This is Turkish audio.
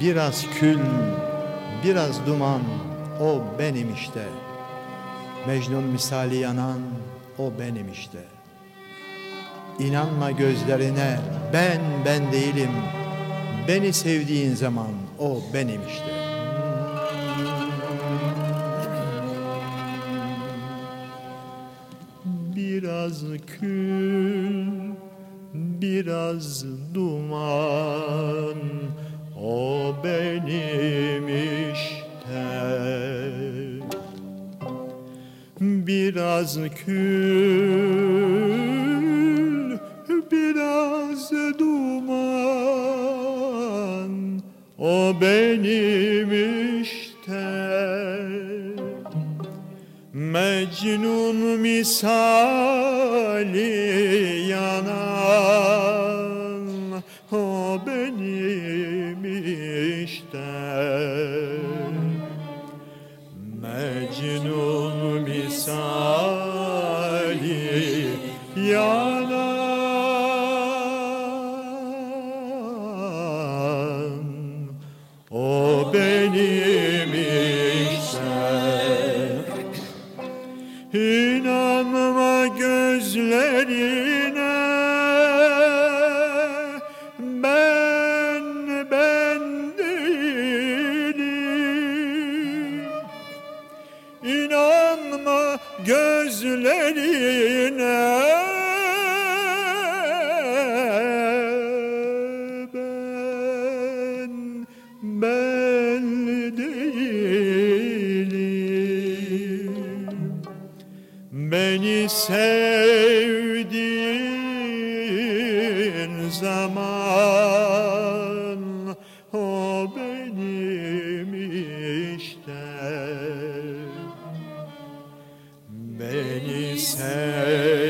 Biraz kül, biraz duman, o benim işte. Mecnun misali yanan, o benim işte. İnanma gözlerine, ben ben değilim. Beni sevdiğin zaman, o benim işte. Biraz kül, biraz duman, benim işte. Biraz kül, biraz duman, o benim işte. Mecnun misali yanan İnanma gözlerine. Ben ben değilim. Gözlerine Beni sevdiğin zaman o benim işte. Beni sevdiğin